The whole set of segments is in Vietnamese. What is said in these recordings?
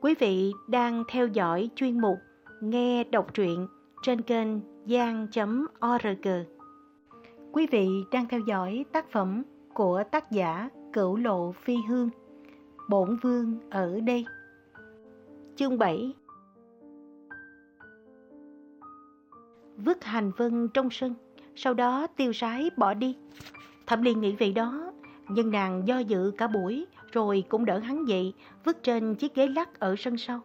Quý vị đang theo dõi chuyên mục Nghe đọc truyện trên kênh gian.org. Quý vị đang theo dõi tác phẩm của tác giả Cửu Lộ Phi Hương, Bổn Vương ở đây. Chương 7 Vứt hành vân trong sân, sau đó tiêu sái bỏ đi. Thẩm Liên nghĩ vậy đó, nhưng nàng do dự cả buổi rồi cũng đỡ hắn dậy, vứt trên chiếc ghế lắc ở sân sau.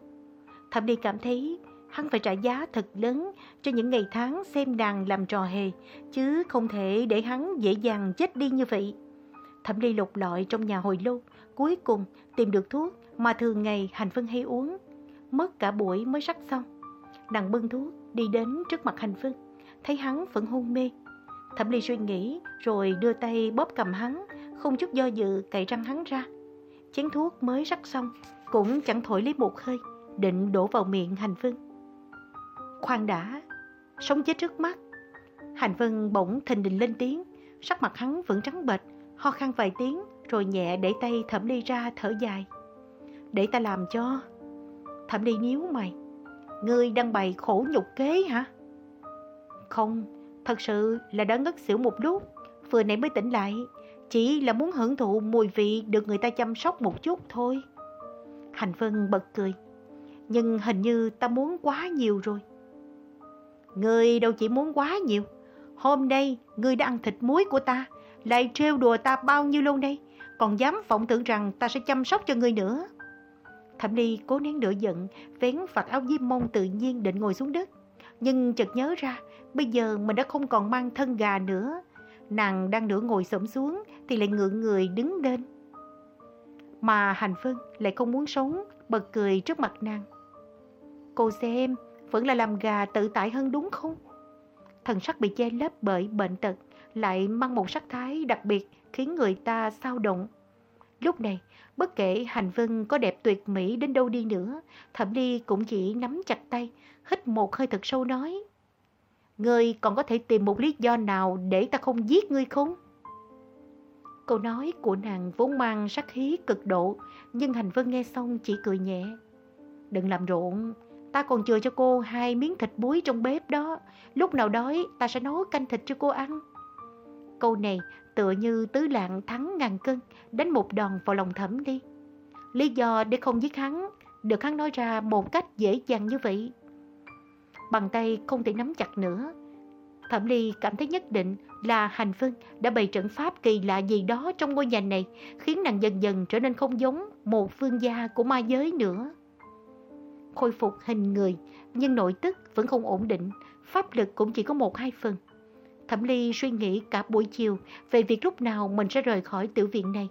Thẩm Ly cảm thấy hắn phải trả giá thật lớn cho những ngày tháng xem nàng làm trò hề, chứ không thể để hắn dễ dàng chết đi như vậy. Thẩm Ly lục lọi trong nhà hồi lâu, cuối cùng tìm được thuốc mà thường ngày Hành Vân hay uống. Mất cả buổi mới sắc xong. Nàng bưng thuốc đi đến trước mặt Hành Vân, thấy hắn vẫn hôn mê. Thẩm Ly suy nghĩ rồi đưa tay bóp cầm hắn, không chút do dự cậy răng hắn ra chén thuốc mới rắc xong, cũng chẳng thổi lấy một hơi, định đổ vào miệng Hành Vân. Khoan đã, sống chết trước mắt. Hành Vân bỗng thình đình lên tiếng, sắc mặt hắn vẫn trắng bệch, ho khan vài tiếng, rồi nhẹ để tay thẩm ly ra thở dài. Để ta làm cho. Thẩm ly nhíu mày. Ngươi đang bày khổ nhục kế hả? Không, thật sự là đã ngất xỉu một lúc, vừa nãy mới tỉnh lại, chỉ là muốn hưởng thụ mùi vị được người ta chăm sóc một chút thôi. Hành Vân bật cười. Nhưng hình như ta muốn quá nhiều rồi. Ngươi đâu chỉ muốn quá nhiều. Hôm nay ngươi đã ăn thịt muối của ta, lại trêu đùa ta bao nhiêu lâu đây, còn dám vọng tưởng rằng ta sẽ chăm sóc cho ngươi nữa. Thẩm Ly cố nén nửa giận, vén vạt áo diêm mông tự nhiên định ngồi xuống đất. Nhưng chợt nhớ ra, bây giờ mình đã không còn mang thân gà nữa, Nàng đang nửa ngồi xổm xuống thì lại ngượng người đứng lên. Mà Hành Vân lại không muốn sống, bật cười trước mặt nàng. Cô xem, vẫn là làm gà tự tại hơn đúng không? Thần sắc bị che lấp bởi bệnh tật, lại mang một sắc thái đặc biệt khiến người ta sao động. Lúc này, bất kể Hành Vân có đẹp tuyệt mỹ đến đâu đi nữa, Thẩm Ly cũng chỉ nắm chặt tay, hít một hơi thật sâu nói. Ngươi còn có thể tìm một lý do nào để ta không giết ngươi không? Câu nói của nàng vốn mang sắc khí cực độ, nhưng Hành Vân nghe xong chỉ cười nhẹ. Đừng làm rộn, ta còn chừa cho cô hai miếng thịt muối trong bếp đó. Lúc nào đói ta sẽ nấu canh thịt cho cô ăn. Câu này tựa như tứ lạng thắng ngàn cân, đánh một đòn vào lòng thẩm đi. Lý do để không giết hắn, được hắn nói ra một cách dễ dàng như vậy. Bàn tay không thể nắm chặt nữa. Thẩm Ly cảm thấy nhất định là Hành Vân đã bày trận pháp kỳ lạ gì đó trong ngôi nhà này, khiến nàng dần dần trở nên không giống một phương gia của ma giới nữa. Khôi phục hình người, nhưng nội tức vẫn không ổn định, pháp lực cũng chỉ có một hai phần. Thẩm Ly suy nghĩ cả buổi chiều về việc lúc nào mình sẽ rời khỏi tiểu viện này.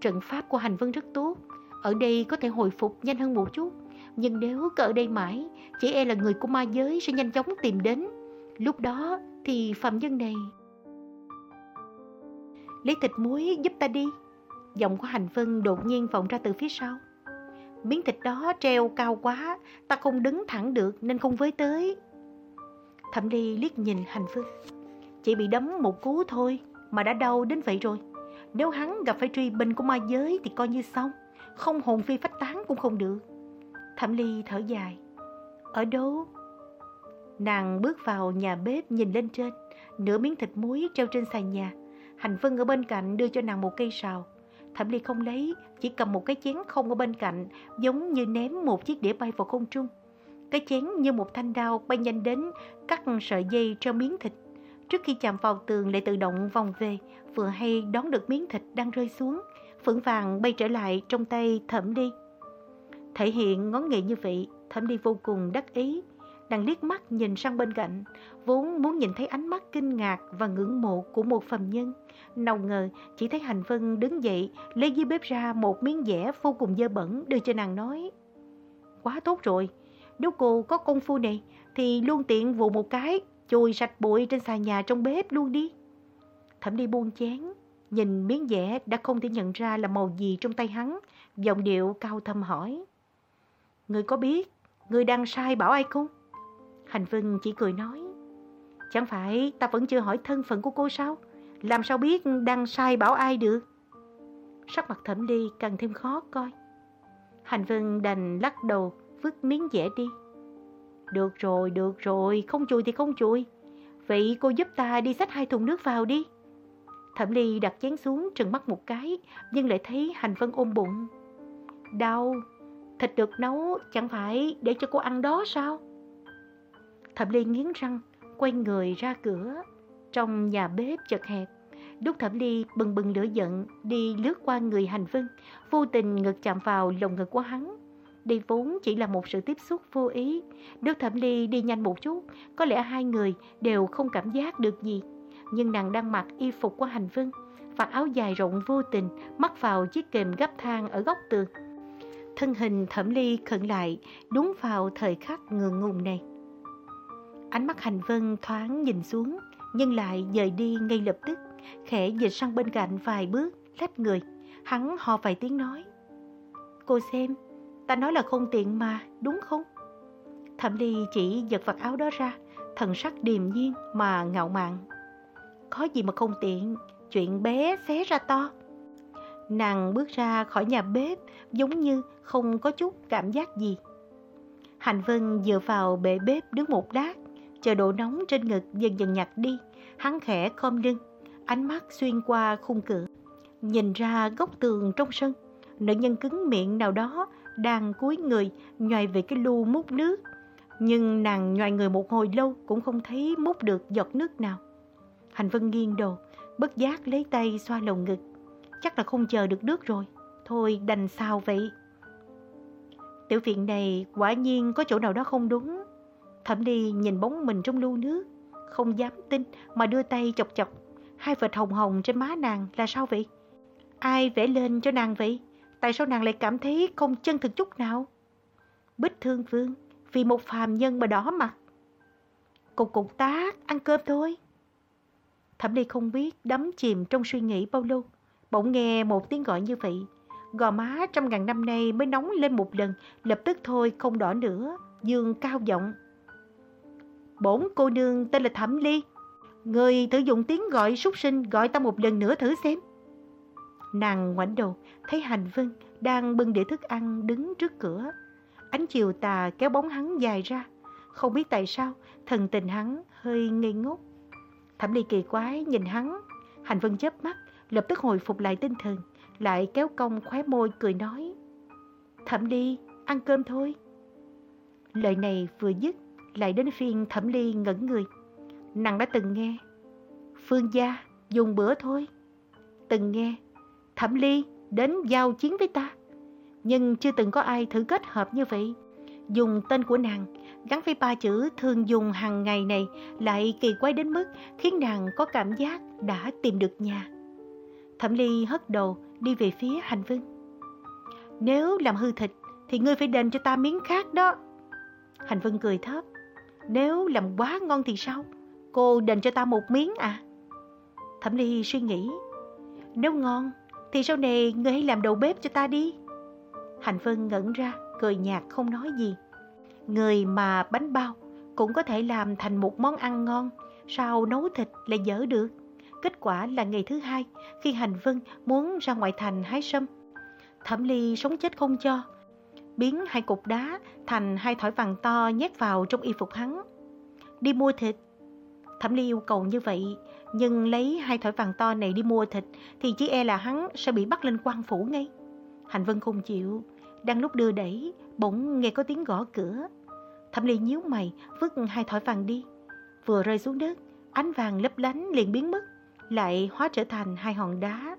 Trận pháp của Hành Vân rất tốt, ở đây có thể hồi phục nhanh hơn một chút. Nhưng nếu cứ ở đây mãi, chỉ e là người của ma giới sẽ nhanh chóng tìm đến. Lúc đó thì phạm nhân này... Lấy thịt muối giúp ta đi. Giọng của Hành Vân đột nhiên vọng ra từ phía sau. Miếng thịt đó treo cao quá, ta không đứng thẳng được nên không với tới. Thẩm Ly liếc nhìn Hành Vân. Chỉ bị đấm một cú thôi mà đã đau đến vậy rồi. Nếu hắn gặp phải truy binh của ma giới thì coi như xong. Không hồn phi phách tán cũng không được. Thẩm Ly thở dài. Ở đâu? Nàng bước vào nhà bếp nhìn lên trên, nửa miếng thịt muối treo trên sàn nhà. Hành Vân ở bên cạnh đưa cho nàng một cây sào. Thẩm Ly không lấy, chỉ cầm một cái chén không ở bên cạnh, giống như ném một chiếc đĩa bay vào không trung. Cái chén như một thanh đao bay nhanh đến, cắt sợi dây treo miếng thịt. Trước khi chạm vào tường lại tự động vòng về, vừa hay đón được miếng thịt đang rơi xuống, phượng vàng bay trở lại trong tay Thẩm Ly. Thể hiện ngón nghề như vậy, Thẩm đi vô cùng đắc ý. Nàng liếc mắt nhìn sang bên cạnh, vốn muốn nhìn thấy ánh mắt kinh ngạc và ngưỡng mộ của một phàm nhân. Nào ngờ, chỉ thấy Hành Vân đứng dậy, lấy dưới bếp ra một miếng dẻ vô cùng dơ bẩn đưa cho nàng nói. Quá tốt rồi, nếu cô có công phu này thì luôn tiện vụ một cái, chùi sạch bụi trên xà nhà trong bếp luôn đi. Thẩm đi buông chén, nhìn miếng dẻ đã không thể nhận ra là màu gì trong tay hắn, giọng điệu cao thâm hỏi. Ngươi có biết Ngươi đang sai bảo ai không? Hành Vân chỉ cười nói Chẳng phải ta vẫn chưa hỏi thân phận của cô sao? Làm sao biết đang sai bảo ai được? Sắc mặt thẩm đi càng thêm khó coi Hành Vân đành lắc đầu, vứt miếng dẻ đi. Được rồi, được rồi, không chùi thì không chùi. Vậy cô giúp ta đi xách hai thùng nước vào đi. Thẩm Ly đặt chén xuống trừng mắt một cái, nhưng lại thấy Hành Vân ôm bụng. Đau, thịt được nấu chẳng phải để cho cô ăn đó sao? Thẩm Ly nghiến răng, quay người ra cửa. Trong nhà bếp chật hẹp, Đúc Thẩm Ly bừng bừng lửa giận đi lướt qua người Hành Vân, vô tình ngực chạm vào lồng ngực của hắn. Đây vốn chỉ là một sự tiếp xúc vô ý. Đức Thẩm Ly đi nhanh một chút, có lẽ hai người đều không cảm giác được gì. Nhưng nàng đang mặc y phục của Hành Vân, vạt áo dài rộng vô tình mắc vào chiếc kềm gấp thang ở góc tường. Thân hình Thẩm Ly khẩn lại đúng vào thời khắc ngượng ngùng này. Ánh mắt Hành Vân thoáng nhìn xuống, nhưng lại dời đi ngay lập tức, khẽ dịch sang bên cạnh vài bước, lách người. Hắn hò vài tiếng nói. Cô xem, ta nói là không tiện mà, đúng không? Thẩm Ly chỉ giật vật áo đó ra, thần sắc điềm nhiên mà ngạo mạn. Có gì mà không tiện, chuyện bé xé ra to. Nàng bước ra khỏi nhà bếp giống như không có chút cảm giác gì. Hành Vân dựa vào bệ bếp đứng một lát, chờ độ nóng trên ngực dần dần nhạt đi. Hắn khẽ khom lưng, ánh mắt xuyên qua khung cửa, nhìn ra góc tường trong sân. Nữ nhân cứng miệng nào đó đang cúi người nhoài về cái lu múc nước. Nhưng nàng nhoài người một hồi lâu cũng không thấy múc được giọt nước nào. Hành Vân nghiêng đầu, bất giác lấy tay xoa lồng ngực. Chắc là không chờ được nước rồi. Thôi đành sao vậy? Tiểu viện này quả nhiên có chỗ nào đó không đúng. Thẩm đi nhìn bóng mình trong lu nước, không dám tin mà đưa tay chọc chọc. Hai vệt hồng hồng trên má nàng là sao vậy? Ai vẽ lên cho nàng vậy? Tại sao nàng lại cảm thấy không chân thực chút nào? Bích Thương Vương, vì một phàm nhân mà đỏ mặt. Cục cục tác, ăn cơm thôi. Thẩm Ly không biết đắm chìm trong suy nghĩ bao lâu. Bỗng nghe một tiếng gọi như vậy. Gò má trăm ngàn năm nay mới nóng lên một lần, lập tức thôi không đỏ nữa, dương cao giọng. Bổn cô nương tên là Thẩm Ly. Người thử dùng tiếng gọi súc sinh gọi ta một lần nữa thử xem. Nàng ngoảnh đầu, thấy Hành Vân đang bưng đĩa thức ăn đứng trước cửa. Ánh chiều tà kéo bóng hắn dài ra. Không biết tại sao, thần tình hắn hơi ngây ngốc. Thẩm Ly kỳ quái nhìn hắn. Hành Vân chớp mắt, lập tức hồi phục lại tinh thần, lại kéo cong khóe môi cười nói. Thẩm Ly, ăn cơm thôi. Lời này vừa dứt, lại đến phiên Thẩm Ly ngẩn người. Nàng đã từng nghe. Phương gia, dùng bữa thôi. Từng nghe. Thẩm Ly, đến giao chiến với ta. Nhưng chưa từng có ai thử kết hợp như vậy. Dùng tên của nàng gắn với ba chữ thường dùng hàng ngày này lại kỳ quái đến mức khiến nàng có cảm giác đã tìm được nhà. Thẩm Ly hất đầu đi về phía hành vân. Nếu làm hư thịt thì ngươi phải đền cho ta miếng khác đó. Hành vân cười thấp. Nếu làm quá ngon thì sao? Cô đền cho ta một miếng à? Thẩm Ly suy nghĩ. Nếu ngon thì sau này ngươi hãy làm đầu bếp cho ta đi. Hành Vân ngẩn ra, cười nhạt không nói gì. Người mà bánh bao cũng có thể làm thành một món ăn ngon, sao nấu thịt lại dở được. Kết quả là ngày thứ hai, khi Hành Vân muốn ra ngoại thành hái sâm. Thẩm Ly sống chết không cho, biến hai cục đá thành hai thỏi vàng to nhét vào trong y phục hắn. Đi mua thịt. Thẩm Ly yêu cầu như vậy, nhưng lấy hai thỏi vàng to này đi mua thịt thì chỉ e là hắn sẽ bị bắt lên quan phủ ngay. Hành Vân không chịu, đang lúc đưa đẩy, bỗng nghe có tiếng gõ cửa. Thẩm Ly nhíu mày, vứt hai thỏi vàng đi. Vừa rơi xuống đất, ánh vàng lấp lánh liền biến mất, lại hóa trở thành hai hòn đá.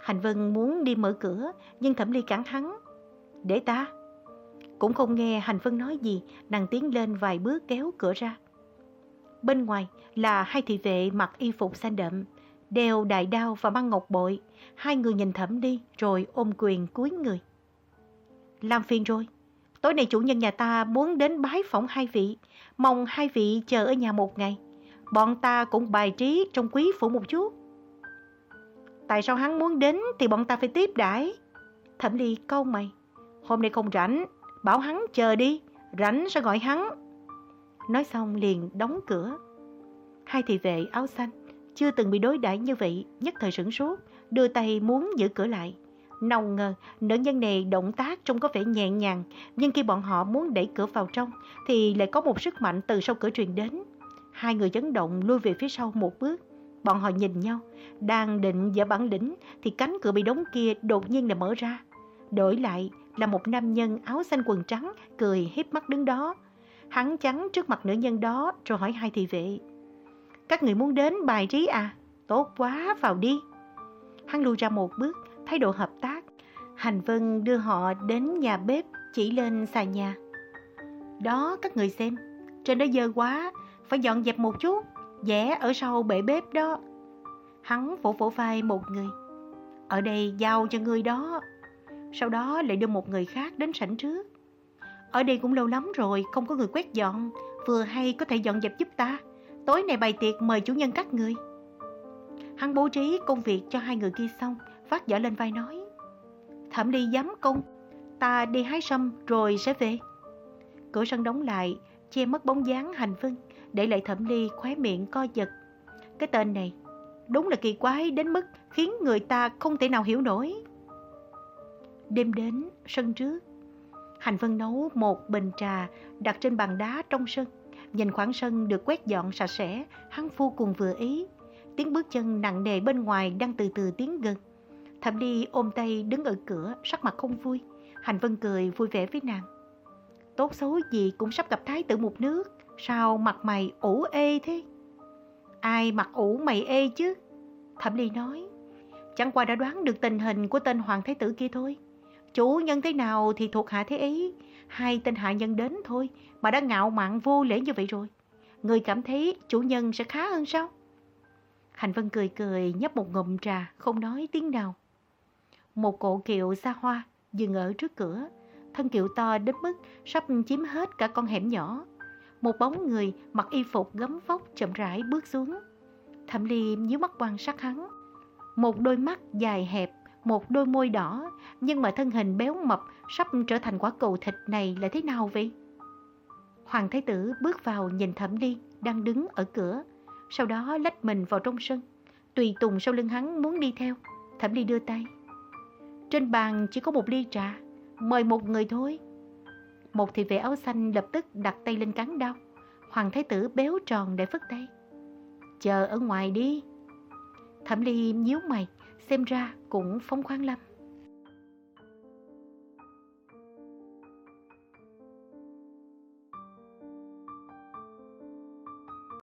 Hành Vân muốn đi mở cửa, nhưng Thẩm Ly cản hắn. Để ta. Cũng không nghe Hành Vân nói gì, nàng tiến lên vài bước kéo cửa ra. Bên ngoài là hai thị vệ mặc y phục xanh đậm, đeo đại đao và mang ngọc bội. Hai người nhìn thẩm đi rồi ôm quyền cúi người. Làm phiền rồi. Tối nay chủ nhân nhà ta muốn đến bái phỏng hai vị. Mong hai vị chờ ở nhà một ngày. Bọn ta cũng bài trí trong quý phủ một chút. Tại sao hắn muốn đến thì bọn ta phải tiếp đãi Thẩm ly câu mày. Hôm nay không rảnh, bảo hắn chờ đi, rảnh sẽ gọi hắn. Nói xong liền đóng cửa. Hai thị vệ áo xanh chưa từng bị đối đãi như vậy, nhất thời sửng sốt, đưa tay muốn giữ cửa lại. Nào ngờ, nữ nhân này động tác trông có vẻ nhẹ nhàng, nhưng khi bọn họ muốn đẩy cửa vào trong, thì lại có một sức mạnh từ sau cửa truyền đến. Hai người chấn động lui về phía sau một bước. Bọn họ nhìn nhau, đang định dở bản lĩnh, thì cánh cửa bị đóng kia đột nhiên là mở ra. Đổi lại là một nam nhân áo xanh quần trắng, cười hiếp mắt đứng đó. Hắn chắn trước mặt nữ nhân đó rồi hỏi hai thị vệ. Các người muốn đến bài trí à? Tốt quá, vào đi. Hắn lui ra một bước, thái độ hợp tác. Hành Vân đưa họ đến nhà bếp, chỉ lên xà nhà. Đó, các người xem, trên đó dơ quá, phải dọn dẹp một chút, vẽ ở sau bể bếp đó. Hắn vỗ vỗ vai một người. Ở đây giao cho người đó. Sau đó lại đưa một người khác đến sảnh trước. Ở đây cũng lâu lắm rồi, không có người quét dọn, vừa hay có thể dọn dẹp giúp ta. Tối nay bày tiệc mời chủ nhân các người. Hắn bố trí công việc cho hai người kia xong, vác giỏ lên vai nói. Thẩm ly dám công, ta đi hái sâm rồi sẽ về. Cửa sân đóng lại, che mất bóng dáng hành vân, để lại thẩm ly khóe miệng co giật. Cái tên này, đúng là kỳ quái đến mức khiến người ta không thể nào hiểu nổi. Đêm đến, sân trước, Hành Vân nấu một bình trà đặt trên bàn đá trong sân. Nhìn khoảng sân được quét dọn sạch sẽ, hắn vô cùng vừa ý. Tiếng bước chân nặng nề bên ngoài đang từ từ tiến gần. Thẩm Ly ôm tay đứng ở cửa, sắc mặt không vui. Hành Vân cười vui vẻ với nàng. Tốt xấu gì cũng sắp gặp thái tử một nước, sao mặt mày ủ ê thế? Ai mặt ủ mày ê chứ? Thẩm Ly nói. Chẳng qua đã đoán được tình hình của tên hoàng thái tử kia thôi. Chủ nhân thế nào thì thuộc hạ thế ấy. Hai tên hạ nhân đến thôi mà đã ngạo mạn vô lễ như vậy rồi. Người cảm thấy chủ nhân sẽ khá hơn sao? Hành Vân cười cười nhấp một ngụm trà, không nói tiếng nào. Một cộ kiệu xa hoa dừng ở trước cửa, thân kiệu to đến mức sắp chiếm hết cả con hẻm nhỏ. Một bóng người mặc y phục gấm vóc chậm rãi bước xuống. Thẩm Ly nhíu mắt quan sát hắn. Một đôi mắt dài hẹp, một đôi môi đỏ, nhưng mà thân hình béo mập sắp trở thành quả cầu thịt này là thế nào vậy? Hoàng Thái Tử bước vào nhìn Thẩm Ly đang đứng ở cửa, sau đó lách mình vào trong sân. Tùy Tùng sau lưng hắn muốn đi theo, Thẩm Ly đưa tay. Trên bàn chỉ có một ly trà, mời một người thôi. Một thị vệ áo xanh lập tức đặt tay lên cán đao. Hoàng Thái Tử béo tròn để phất tay. Chờ ở ngoài đi. Thẩm Ly nhíu mày, xem ra cũng phóng khoáng lắm.